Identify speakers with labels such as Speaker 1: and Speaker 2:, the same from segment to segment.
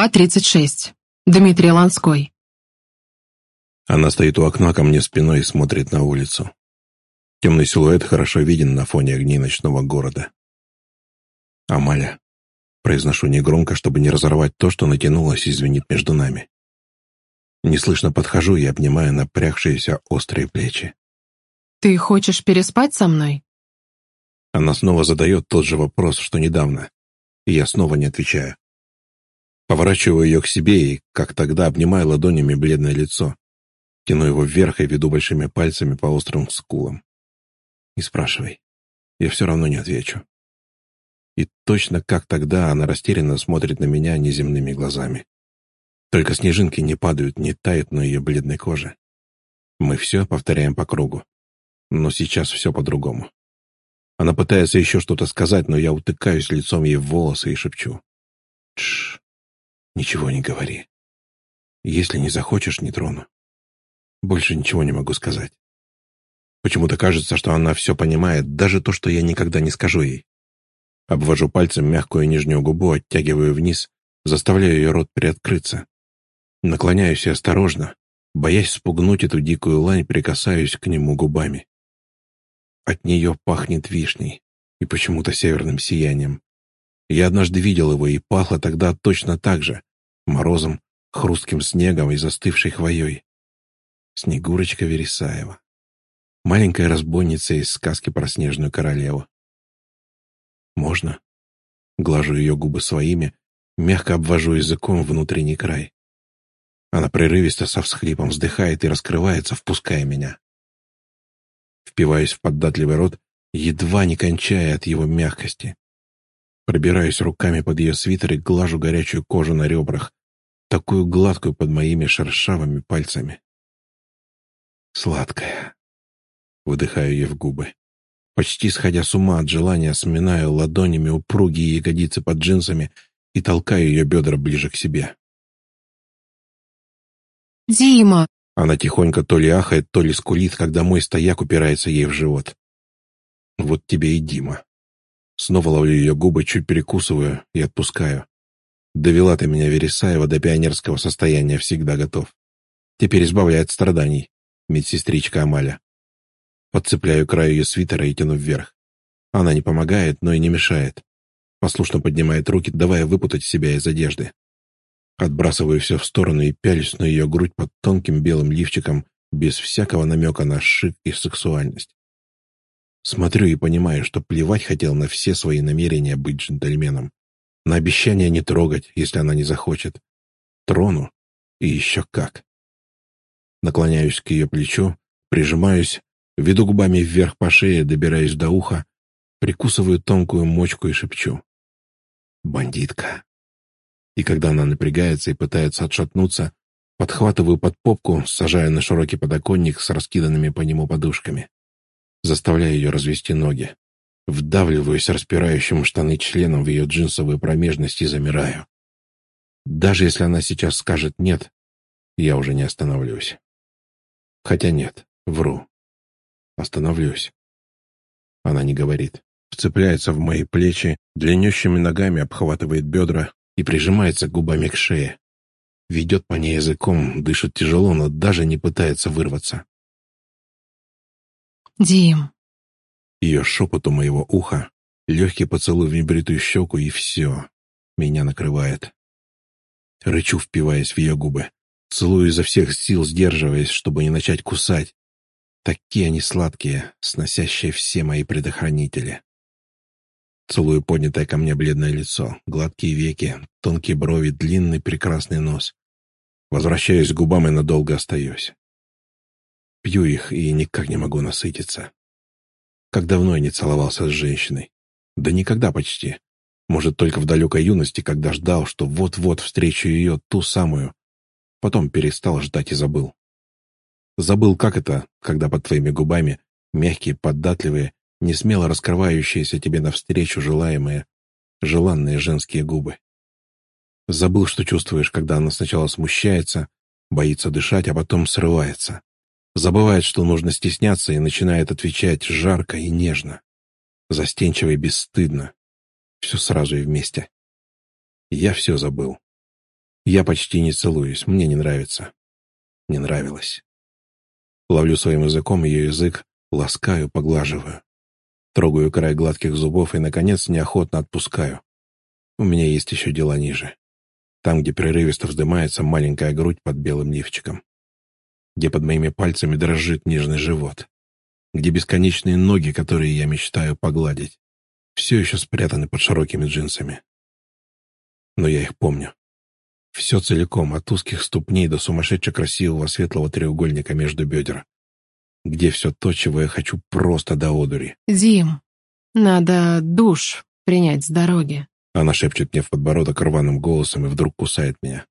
Speaker 1: Глава 36. Дмитрий Ланской.
Speaker 2: Она стоит у окна ко мне спиной и смотрит на улицу. Темный силуэт хорошо виден на фоне огней ночного города. «Амаля», — произношу негромко, чтобы не разорвать то, что натянулось и звенит между нами. Неслышно подхожу и обнимаю напрягшиеся острые плечи.
Speaker 1: «Ты хочешь переспать со мной?»
Speaker 2: Она снова задает тот же вопрос, что недавно, и я снова не отвечаю. Поворачиваю ее к себе и, как тогда, обнимаю ладонями бледное лицо. Тяну его вверх и веду большими пальцами по острым скулам. Не спрашивай. Я все равно не отвечу. И точно как тогда она растерянно смотрит на меня неземными глазами. Только снежинки не падают, не тают на ее бледной коже. Мы все повторяем по кругу. Но сейчас все по-другому. Она пытается еще что-то сказать, но я утыкаюсь лицом ей в волосы и шепчу. Тш, Ничего не говори. Если не захочешь, не трону. Больше ничего не могу сказать. Почему-то кажется, что она все понимает, даже то, что я никогда не скажу ей. Обвожу пальцем мягкую нижнюю губу, оттягиваю вниз, заставляю ее рот приоткрыться. Наклоняюсь и осторожно, боясь спугнуть эту дикую лань, прикасаюсь к нему губами. От нее пахнет вишней и почему-то северным сиянием. Я однажды видел его, и пахло тогда точно так же. Морозом, хрустким снегом и застывшей хвоей. Снегурочка Вересаева. Маленькая разбойница из сказки про снежную королеву. «Можно?» Глажу ее губы своими, мягко обвожу языком внутренний край. Она прерывисто со всхлипом вздыхает и раскрывается, впуская меня. Впиваюсь в податливый рот, едва не кончая от его мягкости. Пробираюсь руками под ее свитер и глажу горячую кожу на ребрах, такую гладкую под моими шершавыми пальцами. Сладкая. Выдыхаю ей в губы. Почти сходя с ума от желания, сминаю ладонями упругие ягодицы под джинсами и толкаю ее бедра ближе к себе.
Speaker 1: «Дима!»
Speaker 2: Она тихонько то ли ахает, то ли скулит, когда мой стояк упирается ей в живот. Вот тебе и Дима. Снова ловлю ее губы, чуть перекусываю и отпускаю. Довела ты меня, Вересаева, до пионерского состояния, всегда готов. Теперь избавляй от страданий, медсестричка Амаля. Подцепляю край ее свитера и тяну вверх. Она не помогает, но и не мешает. Послушно поднимает руки, давая выпутать себя из одежды. Отбрасываю все в сторону и пялюсь на ее грудь под тонким белым лифчиком, без всякого намека на шик и сексуальность. Смотрю и понимаю, что плевать хотел на все свои намерения быть джентльменом. На обещание не трогать, если она не захочет. Трону. И еще как. Наклоняюсь к ее плечу, прижимаюсь, веду губами вверх по шее, добираюсь до уха, прикусываю тонкую мочку и шепчу. «Бандитка». И когда она напрягается и пытается отшатнуться, подхватываю под попку, сажаю на широкий подоконник с раскиданными по нему подушками заставляя ее развести ноги. Вдавливаюсь распирающим штаны членом в ее джинсовую промежность и замираю. Даже если она сейчас скажет «нет», я уже не остановлюсь. Хотя нет, вру. Остановлюсь. Она не говорит. Вцепляется в мои плечи, длиннющими ногами обхватывает бедра и прижимается губами к шее. Ведет по ней языком, дышит тяжело, но даже не пытается вырваться.
Speaker 1: «Дим!»
Speaker 2: Ее шепот у моего уха, легкий поцелуй в небритую щеку, и все. Меня накрывает. Рычу, впиваясь в ее губы. Целую изо всех сил, сдерживаясь, чтобы не начать кусать. Такие они сладкие, сносящие все мои предохранители. Целую поднятое ко мне бледное лицо, гладкие веки, тонкие брови, длинный прекрасный нос. Возвращаюсь к губам и надолго остаюсь. Пью их и никак не могу насытиться. Как давно я не целовался с женщиной? Да никогда почти. Может, только в далекой юности, когда ждал, что вот-вот встречу ее, ту самую. Потом перестал ждать и забыл. Забыл, как это, когда под твоими губами мягкие, податливые, не смело раскрывающиеся тебе навстречу желаемые, желанные женские губы. Забыл, что чувствуешь, когда она сначала смущается, боится дышать, а потом срывается. Забывает, что нужно стесняться, и начинает отвечать жарко и нежно. Застенчиво и бесстыдно. Все сразу и вместе. Я все забыл. Я почти не целуюсь, мне не нравится. Не нравилось. Ловлю своим языком ее язык, ласкаю, поглаживаю. Трогаю край гладких зубов и, наконец, неохотно отпускаю. У меня есть еще дела ниже. Там, где прерывисто вздымается маленькая грудь под белым лифчиком. Где под моими пальцами дрожит нежный живот. Где бесконечные ноги, которые я мечтаю погладить, все еще спрятаны под широкими джинсами. Но я их помню. Все целиком, от узких ступней до сумасшедше красивого светлого треугольника между бедер. Где все то, чего я хочу просто до одури.
Speaker 1: Дим, надо душ принять с дороги.
Speaker 2: Она шепчет мне в подбородок рваным голосом и вдруг кусает меня.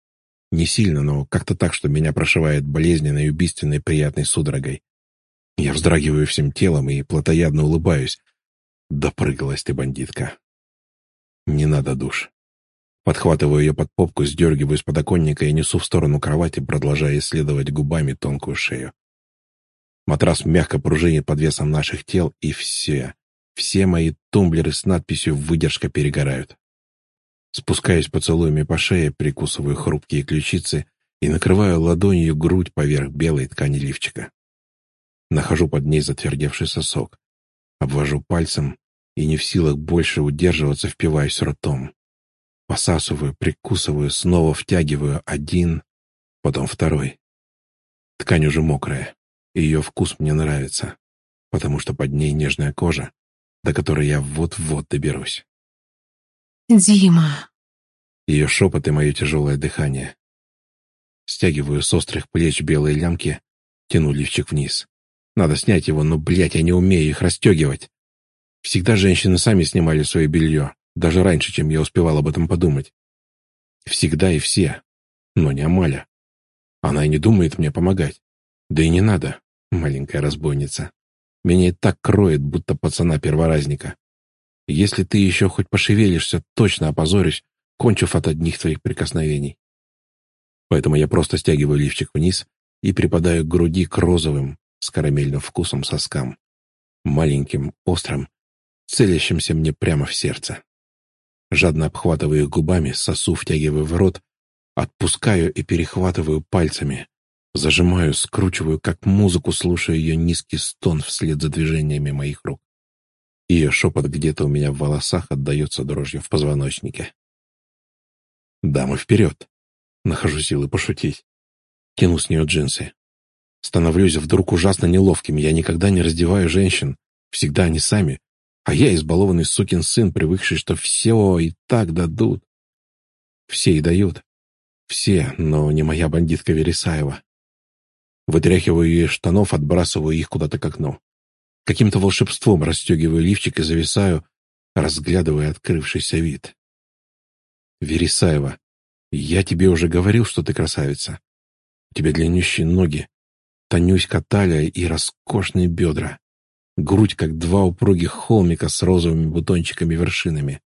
Speaker 2: Не сильно, но как-то так, что меня прошивает болезненной и убийственной приятной судорогой. Я вздрагиваю всем телом и плотоядно улыбаюсь. Допрыгалась ты, бандитка. Не надо душ. Подхватываю ее под попку, сдергиваю с подоконника и несу в сторону кровати, продолжая исследовать губами тонкую шею. Матрас мягко пружинит под весом наших тел, и все, все мои тумблеры с надписью «Выдержка» перегорают. Спускаюсь поцелуями по шее, прикусываю хрупкие ключицы и накрываю ладонью грудь поверх белой ткани лифчика. Нахожу под ней затвердевший сосок, обвожу пальцем и не в силах больше удерживаться, впиваюсь ртом. Посасываю, прикусываю, снова втягиваю один, потом второй. Ткань уже мокрая, и ее вкус мне нравится, потому что под ней нежная кожа, до которой я вот-вот доберусь.
Speaker 1: Дима.
Speaker 2: Ее шепот и мое тяжелое дыхание. Стягиваю с острых плеч белые лямки, тяну лифчик вниз. Надо снять его, но, блядь, я не умею их расстегивать. Всегда женщины сами снимали свое белье, даже раньше, чем я успевал об этом подумать. Всегда и все, но не Амаля. Она и не думает мне помогать. Да и не надо, маленькая разбойница. Меня и так кроет, будто пацана-перворазника. Если ты еще хоть пошевелишься, точно опозорюсь, кончив от одних твоих прикосновений. Поэтому я просто стягиваю лифчик вниз и припадаю к груди к розовым, с карамельным вкусом соскам. Маленьким, острым, целящимся мне прямо в сердце. Жадно обхватываю их губами, сосу, втягиваю в рот, отпускаю и перехватываю пальцами, зажимаю, скручиваю, как музыку, слушая ее низкий стон вслед за движениями моих рук. Ее шепот где-то у меня в волосах отдается дрожью в позвоночнике. Дамы вперед. Нахожу силы пошутить. Тяну с нее джинсы. Становлюсь вдруг ужасно неловким. Я никогда не раздеваю женщин. Всегда они сами. А я избалованный сукин сын, привыкший, что все и так дадут. Все и дают. Все, но не моя бандитка Вересаева. Вытряхиваю ее штанов, отбрасываю их куда-то к окну. Каким-то волшебством расстегиваю лифчик и зависаю, разглядывая открывшийся вид. Вересаева, я тебе уже говорил, что ты красавица. У тебя длиннющие ноги, тонюська талия и роскошные бедра. Грудь, как два упругих холмика с розовыми бутончиками-вершинами.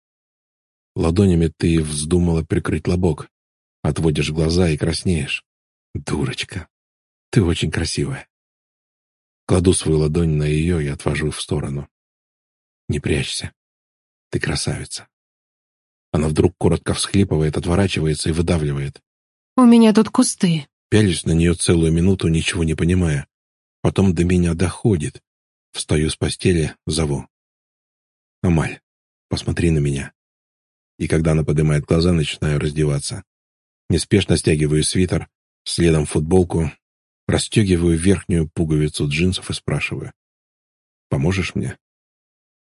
Speaker 2: Ладонями ты вздумала прикрыть лобок. Отводишь глаза и краснеешь. Дурочка, ты очень красивая. Кладу свою ладонь на ее и отвожу в сторону. Не прячься. Ты красавица. Она вдруг коротко всхлипывает, отворачивается и выдавливает.
Speaker 1: У меня тут кусты.
Speaker 2: Пялюсь на нее целую минуту, ничего не понимая. Потом до меня доходит. Встаю с постели, зову. Амаль, посмотри на меня. И когда она поднимает глаза, начинаю раздеваться. Неспешно стягиваю свитер, следом футболку, Расстегиваю верхнюю пуговицу джинсов и спрашиваю. «Поможешь мне?»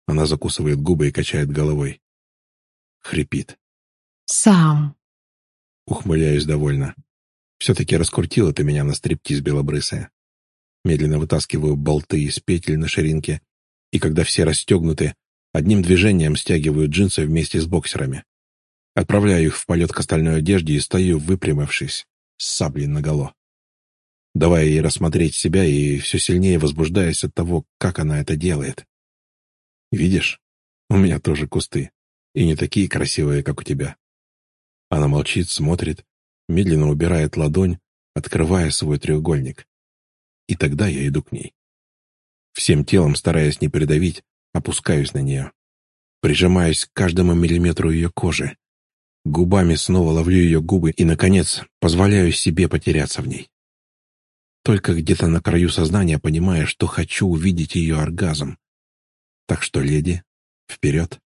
Speaker 2: Она закусывает губы и качает головой. Хрипит.
Speaker 1: «Сам».
Speaker 2: Ухмыляюсь довольно. Все-таки раскрутила ты меня на стриптиз белобрысая. Медленно вытаскиваю болты из петель на ширинке, и когда все расстегнуты, одним движением стягиваю джинсы вместе с боксерами. Отправляю их в полет к остальной одежде и стою, выпрямившись, с саблей наголо давая ей рассмотреть себя и все сильнее возбуждаясь от того, как она это делает. «Видишь, у меня тоже кусты, и не такие красивые, как у тебя». Она молчит, смотрит, медленно убирает ладонь, открывая свой треугольник. И тогда я иду к ней. Всем телом, стараясь не придавить, опускаюсь на нее. Прижимаюсь к каждому миллиметру ее кожи. Губами снова ловлю ее губы и, наконец, позволяю себе потеряться в ней. Только где-то на краю сознания понимаю, что хочу увидеть ее оргазм. Так что, леди, вперед.